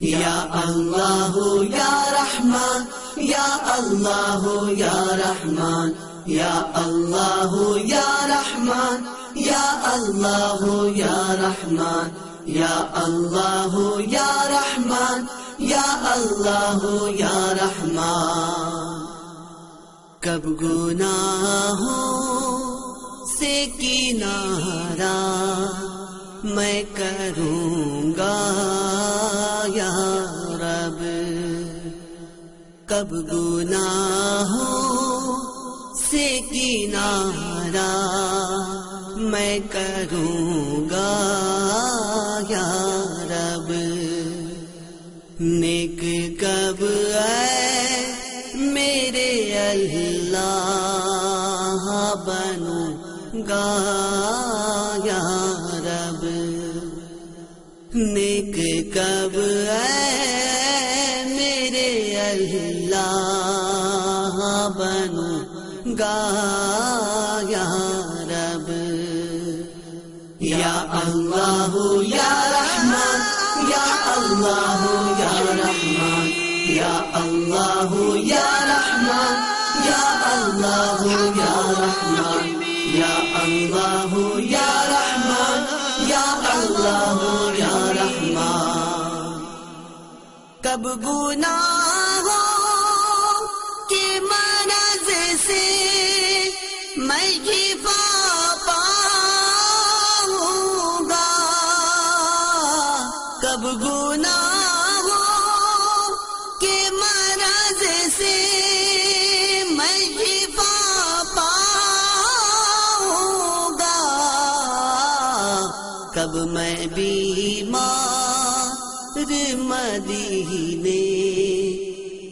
یا اللہ، یا رحمان، یا اللہ، یا رحمان، یا اللہ، یا رحمان، یا اللہ، یا رحمان، یا اللہ، یا رحمان، یا اللہ، یا رحمان. کب گناہوں سے کنارا میں کروں گا یا رب؟ کب گناہوں سے کنارا میں کروں گا؟ یا رب، نیک کب اے میرے اللہ؟ بنوں گا۔ نیک کب اے میرے اللہ بنوں گا یا رب؟ یا اللہ، یا رحمان یا اللہ، یا رحمان یا اللہ، یا رحمان یا اللہ، یا رحمان یا اللہ، یا رحمان یا اللہ کب گناہوں کے مرض سے میں شفا پاؤں گا۔ کب گناہوں کے مرض سے میں شفا پاؤں گا۔ کب میں بیمار مدینے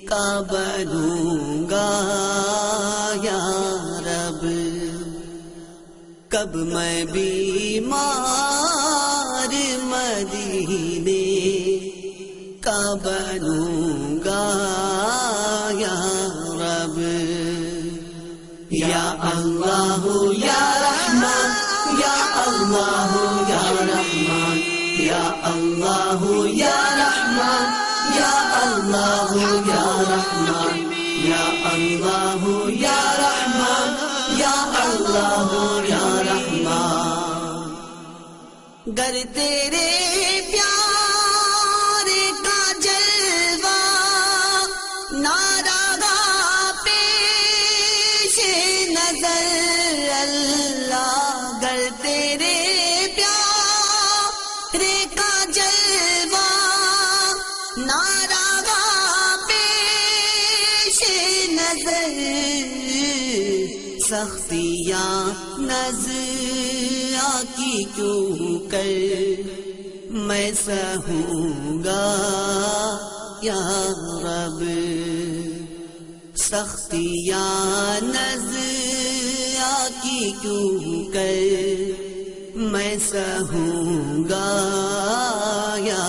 کا بنوں گا یا رب، کب میں بیمار مدینے کا بنوں گا یا رب، یا اللہ، یا رحمان یا اللہ۔ یا یا اللہ، یا رحمان، یا اللہ، یا رحمان، یا اللہ، یا رحمان، یا اللہ، یا رحمان. گر تیرے پیار سختیاں نظر کی کیوں کر میں سہوں گا یا رب سختیاں نظر کی کیوں کر میں سہوں گا یا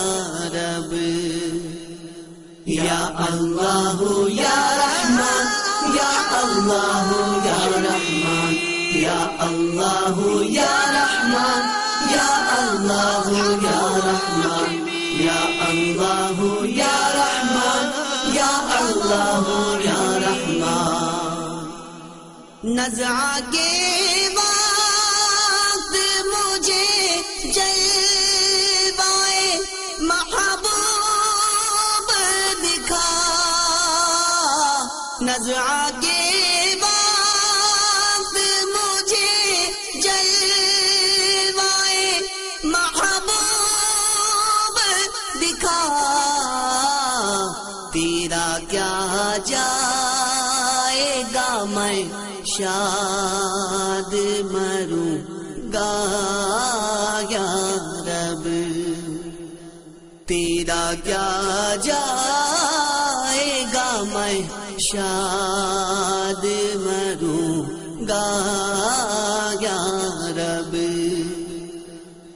رب یا اللہ یا رحمان یا اللہ یا رحمان یا اللہ، یا رحمان، یا اللہ، یا رحمان، یا اللہ، یا رحمان، یا اللہ، یا رحمان. نزع کے وقت مجھے جلوائے محبوب دکھا. نزع کے شاد مروں گا یا رب؟ تیرا کیا جائے گا میں شاد مروں گا یا رب؟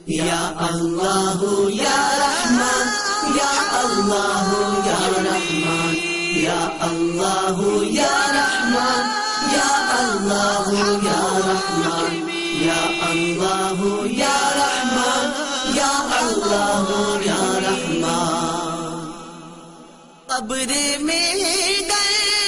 یا اللہ، یا رحمان یا اللہ، یا رحمان یا اللہ، یا رحمان یا اللہ یا رحمان یا اللہ یا رحمان یا اللہ یا رحمان قبر میں گئے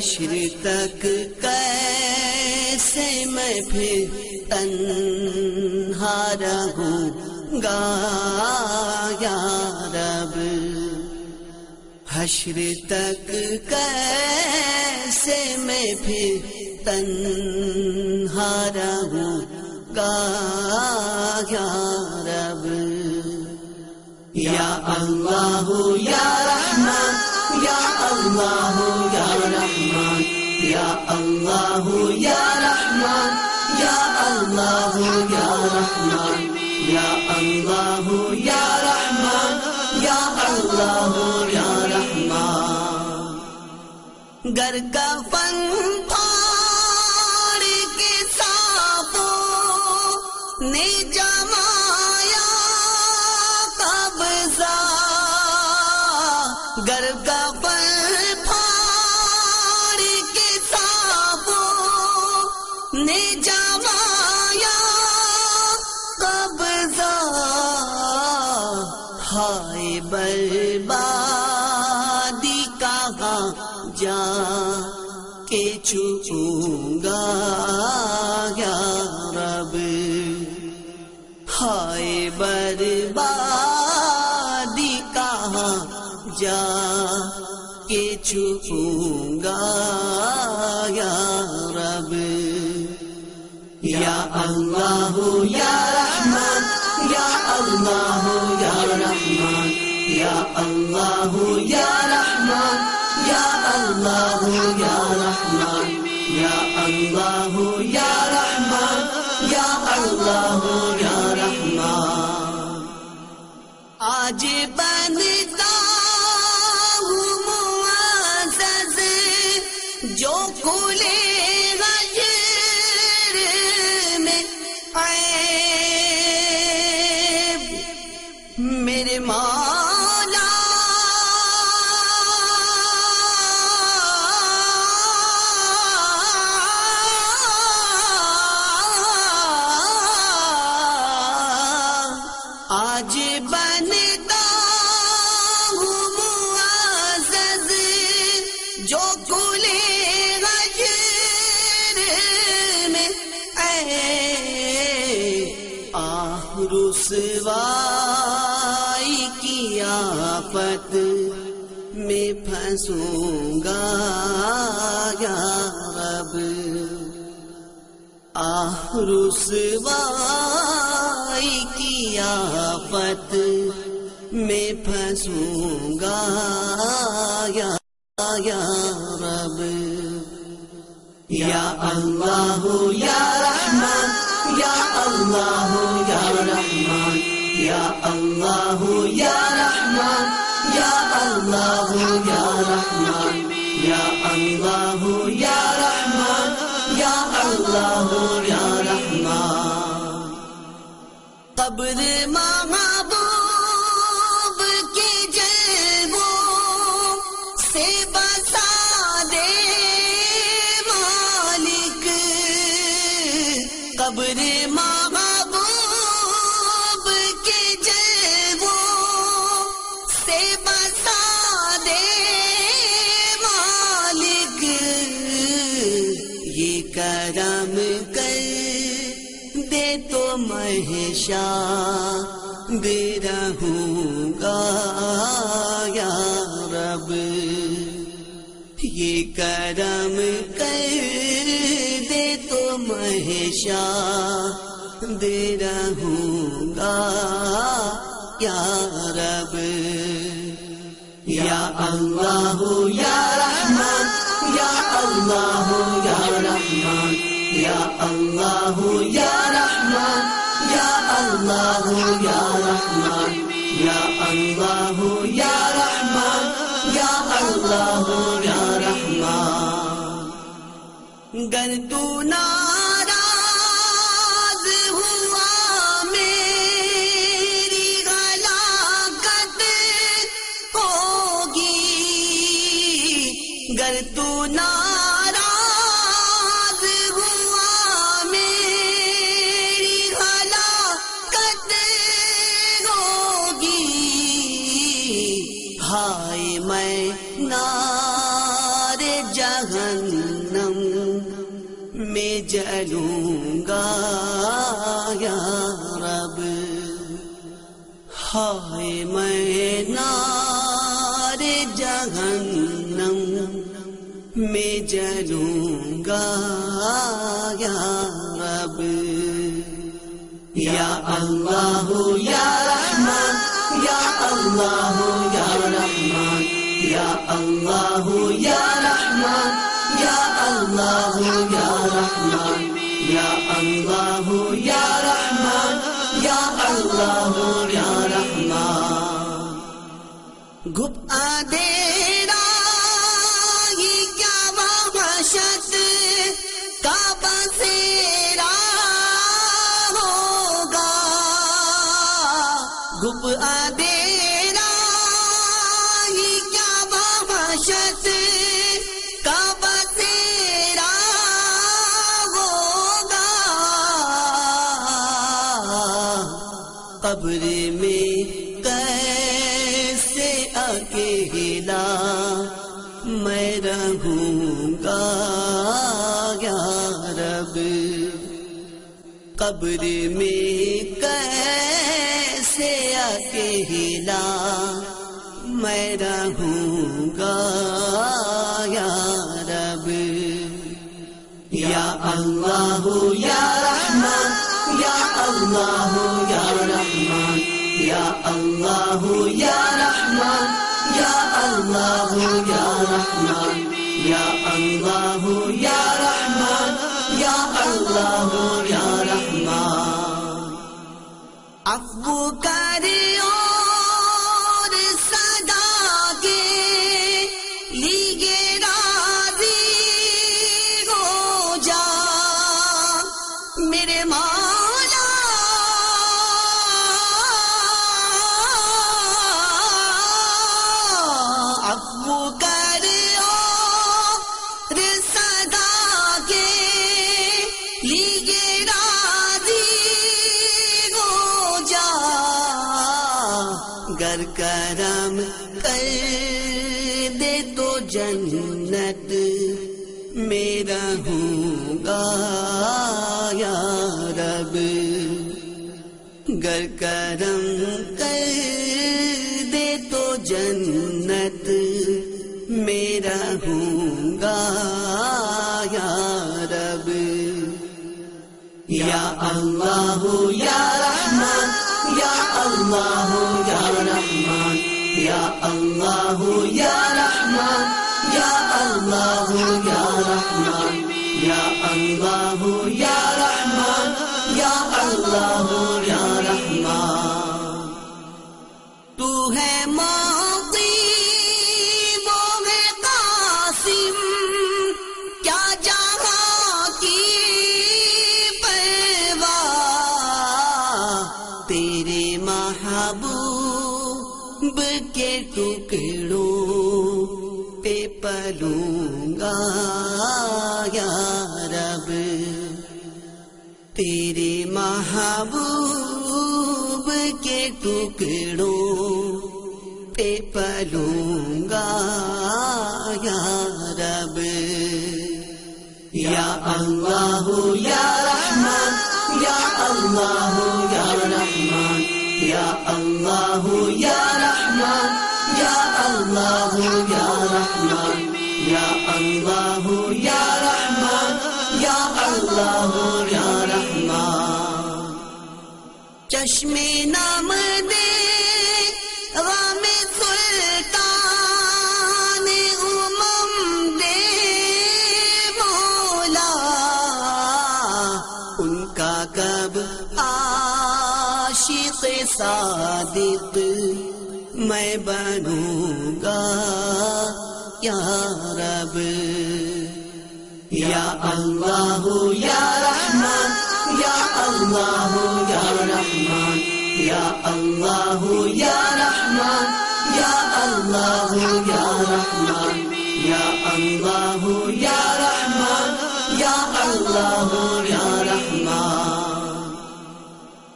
حشر تک کیسے میں پھر تنہا رہوں؟ گا یا رب، حشر تک کیسے میں پھر تنہا رہوں؟ گا یا رب، یا اللہ، یا رحمان یا اللہ، یا رحمان یا اللہ یا رحمان یا اللہ یا رحمان یا اللہ یا رحمان یا اللہ یا رحمان گر کا فن پھاڑ کے صافوں نے جمایا قبضہ گر کا چوں گا یا رب۔ ہائے بربادی کہاں جا کے چوں گا یا رب۔ یا اللہ، یا رحمان یا اللہ، یا رحمان یا اللہ، یا رحمان یا اللہ، یا رحمان آج بنتا ہوں معزز جو کھلے رسوائی کی آفت میں پھنسوں گا یا رب؟ آہ رسوائی کی آفت میں پھنسوں گا یا یا رب؟ یا اللہ، یا رحمان یا اللہ یا رحمان یا اللہ یا رحمان یا اللہ یا رحمان یا اللہ یا رحمان یا اللہ یا رحمان قبر محبوب قبر محبوب کے جلووں سے بسا دے مالک۔ یہ کرم کر دے تو مہشا مہشا دے رہوں گا۔ یا رب، یا اللہ، یا رحمان یا اللہ، یا رحمان یا اللہ، یا رحمان یا اللہ، یا رحمان یا اللہ، یا رحمان یا اللہ، یا رحمان گر تو ناراض یا رب۔ ہائے میں نار جہنم میں جلوں گا۔ یا رب۔ یا اللہ، یا رحمان یا اللہ، یا رحمان یا اللہ، یا رحمان یا اللہ، یا رحمان یا اللہ، یا رحمان اللہ یا رحمان گپ آدیرا یہ کیا وحشت؟ کا بسیرا ہوگا۔ گپ آدیرا یہ کیا وحشت؟ قبر میں کیسے اکیلا میں رہوں گا یا رب؟ قبر میں کیسے اکیلا میں رہوں گا یا رب؟ یا اللہ، یا رحمان یا اللہ، یا اللہ یا رحمان یا اللہ یا رحمان یا اللہ یا رحمان یا اللہ یا رحمان افو گر کرم کر دے تو جنت میرا ہوں گا، یا رب۔ یا اللہ، یا رحمان۔ یا اللہ، یا رحمان۔ یا اللہ، یا رحمان۔ یا اللہ، یا رحمان۔ یا اللہ، یا ٹکڑوں پہ پلوں گا یا رب تیرے محبوب کے ٹکڑوں پہ پلوں گا یا رب یا اللہ یا رحمان یا اللہ یا رحمان یا اللہ یا رحمان اللہ یا رحمان، یا اللہ یا رحمان، یا اللہ یا رحمان۔ چشم نام دے غم سلطان امم دے مولا۔ ان کا کب عاشق صادق۔ میں بنوں گا، یا رب۔ یا اللہ، یا رحمان۔ یا اللہ، یا رحمان۔ یا اللہ، یا رحمان۔ یا اللہ، یا رحمان۔ یا اللہ، یا رحمان۔ یا اللہ، یا رحمان۔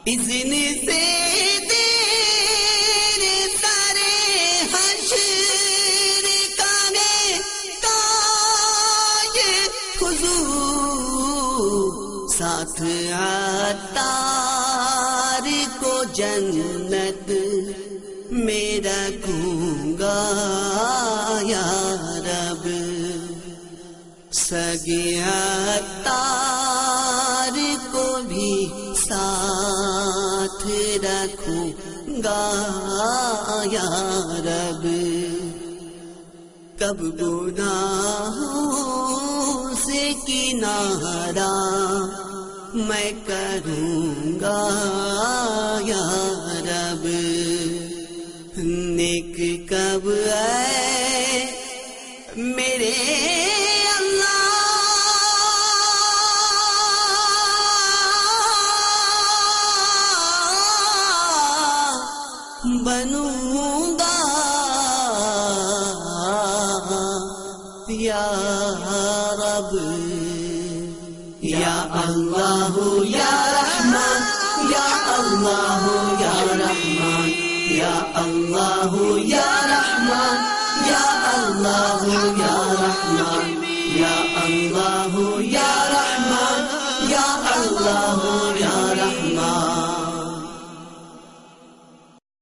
اذن سے سگیا تار کو بھی ساتھ رکھوں گا یا رب۔ کب گناہوں سے کنارا میں کروں گا یا رب۔ نیک کب ہے اللہ